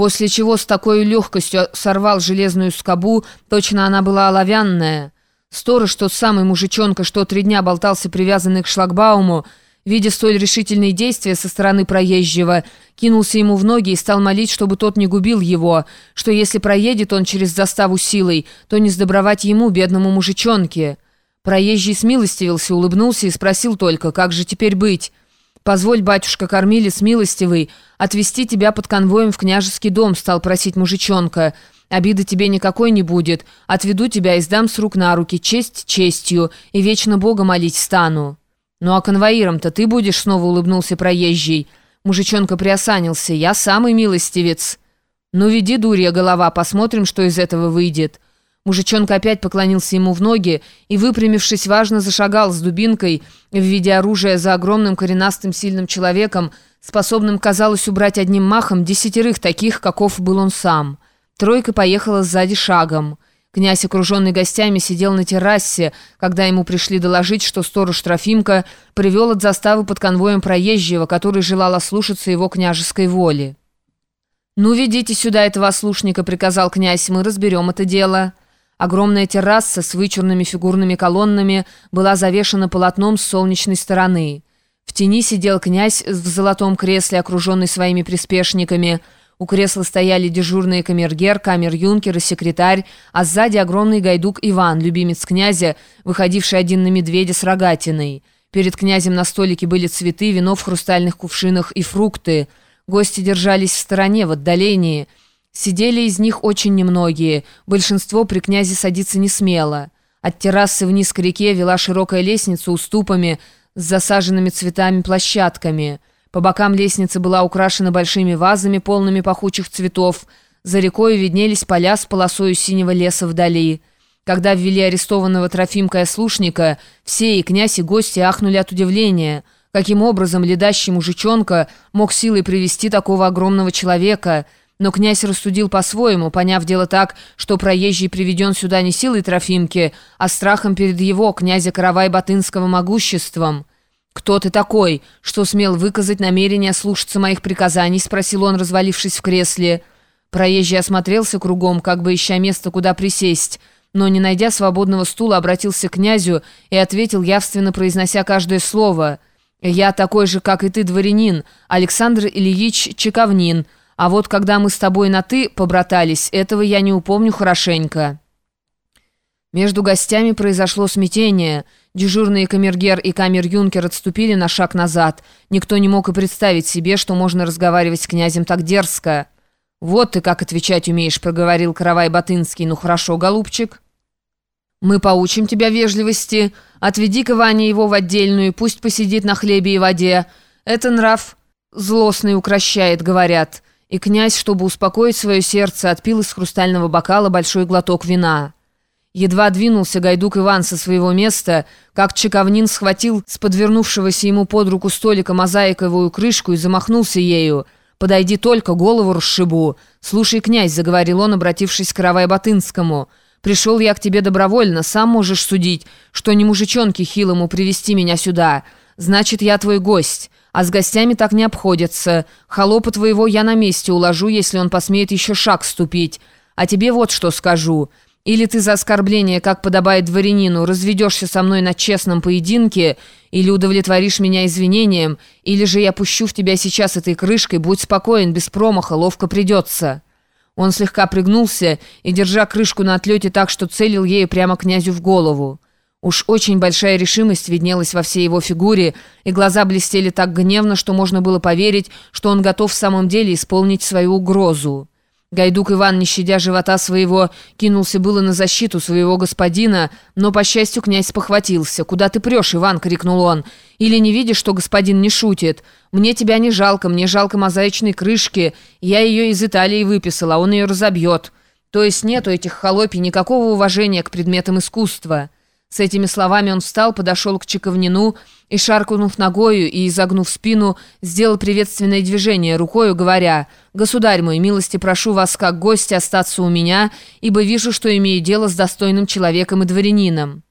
после чего с такой легкостью сорвал железную скобу, точно она была оловянная. Сторож, тот самый мужичонка, что три дня болтался привязанный к шлагбауму, видя столь решительные действия со стороны проезжего, кинулся ему в ноги и стал молить, чтобы тот не губил его, что если проедет он через заставу силой, то не сдобровать ему, бедному мужичонке. Проезжий смилостивился, улыбнулся и спросил только, как же теперь быть? «Позволь, батюшка кормилец милостивый, отвезти тебя под конвоем в княжеский дом», стал просить мужичонка. «Обиды тебе никакой не будет. Отведу тебя и сдам с рук на руки, честь честью, и вечно Бога молить стану». «Ну а конвоиром-то ты будешь?» — снова улыбнулся проезжий. Мужичонка приосанился. «Я самый милостивец». «Ну веди, дурья голова, посмотрим, что из этого выйдет». Мужичонка опять поклонился ему в ноги и, выпрямившись, важно зашагал с дубинкой в виде оружия за огромным коренастым сильным человеком, способным, казалось, убрать одним махом десятерых таких, каков был он сам. Тройка поехала сзади шагом. Князь, окруженный гостями, сидел на террасе, когда ему пришли доложить, что сторож Трофимка привел от заставы под конвоем проезжего, который желал ослушаться его княжеской воли. «Ну, ведите сюда этого ослушника», — приказал князь, — «мы разберем это дело». Огромная терраса с вычурными фигурными колоннами была завешена полотном с солнечной стороны. В тени сидел князь в золотом кресле, окруженный своими приспешниками. У кресла стояли дежурные камергер, камер-юнкер и секретарь, а сзади огромный гайдук Иван, любимец князя, выходивший один на медведя с рогатиной. Перед князем на столике были цветы, вино в хрустальных кувшинах и фрукты. Гости держались в стороне, в отдалении – Сидели из них очень немногие, большинство при князе садиться не смело. От террасы вниз к реке вела широкая лестница уступами с засаженными цветами площадками. По бокам лестницы была украшена большими вазами, полными пахучих цветов. За рекой виднелись поля с полосою синего леса вдали. Когда ввели арестованного Трофимка и ослушника, все и князь, и гости ахнули от удивления. Каким образом ледащий мужичонка мог силой привести такого огромного человека – но князь рассудил по-своему, поняв дело так, что проезжий приведен сюда не силой Трофимки, а страхом перед его, князя Каравай-Батынского, могуществом. «Кто ты такой, что смел выказать намерение слушаться моих приказаний?» — спросил он, развалившись в кресле. Проезжий осмотрелся кругом, как бы ища место, куда присесть, но, не найдя свободного стула, обратился к князю и ответил, явственно произнося каждое слово. «Я такой же, как и ты, дворянин, Александр Ильич Чековнин». А вот когда мы с тобой на «ты» побратались, этого я не упомню хорошенько». Между гостями произошло смятение. Дежурные камергер и камер-юнкер отступили на шаг назад. Никто не мог и представить себе, что можно разговаривать с князем так дерзко. «Вот ты как отвечать умеешь», — проговорил Каравай Батынский. «Ну хорошо, голубчик». «Мы поучим тебя вежливости. Отведи-ка Ване его в отдельную, пусть посидит на хлебе и воде. Это нрав злостный укращает, говорят». И князь, чтобы успокоить свое сердце, отпил из хрустального бокала большой глоток вина. Едва двинулся Гайдук Иван со своего места, как Чековнин схватил с подвернувшегося ему под руку столика мозаиковую крышку и замахнулся ею. «Подойди только, голову расшибу!» «Слушай, князь», — заговорил он, обратившись к Каравай-Батынскому, — «пришел я к тебе добровольно, сам можешь судить, что не мужичонке хилому привести меня сюда. Значит, я твой гость». А с гостями так не обходятся. Холопа твоего я на месте уложу, если он посмеет еще шаг ступить. А тебе вот что скажу. Или ты за оскорбление, как подобает дворянину, разведешься со мной на честном поединке, или удовлетворишь меня извинением, или же я пущу в тебя сейчас этой крышкой, будь спокоен, без промаха, ловко придется». Он слегка пригнулся и, держа крышку на отлете так, что целил ею прямо князю в голову. Уж очень большая решимость виднелась во всей его фигуре, и глаза блестели так гневно, что можно было поверить, что он готов в самом деле исполнить свою угрозу. Гайдук Иван, не щадя живота своего, кинулся было на защиту своего господина, но, по счастью, князь похватился. «Куда ты прешь, Иван?» — крикнул он. «Или не видишь, что господин не шутит? Мне тебя не жалко, мне жалко мозаичной крышки. Я ее из Италии выписал, а он ее разобьет. То есть нет у этих холопий никакого уважения к предметам искусства». С этими словами он встал, подошел к Чековнину и, шаркнув ногою и изогнув спину, сделал приветственное движение рукою, говоря «Государь мой, милости прошу вас, как гости, остаться у меня, ибо вижу, что имею дело с достойным человеком и дворянином».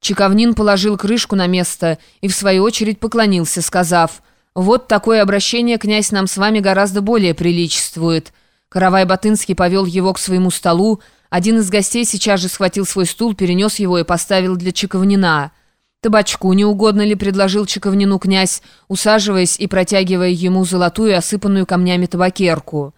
Чековнин положил крышку на место и, в свою очередь, поклонился, сказав Вот такое обращение князь нам с вами гораздо более приличествует». Каравай-Батынский повел его к своему столу. Один из гостей сейчас же схватил свой стул, перенес его и поставил для Чековнина. «Табачку не угодно ли?» — предложил Чековнину князь, усаживаясь и протягивая ему золотую, осыпанную камнями табакерку.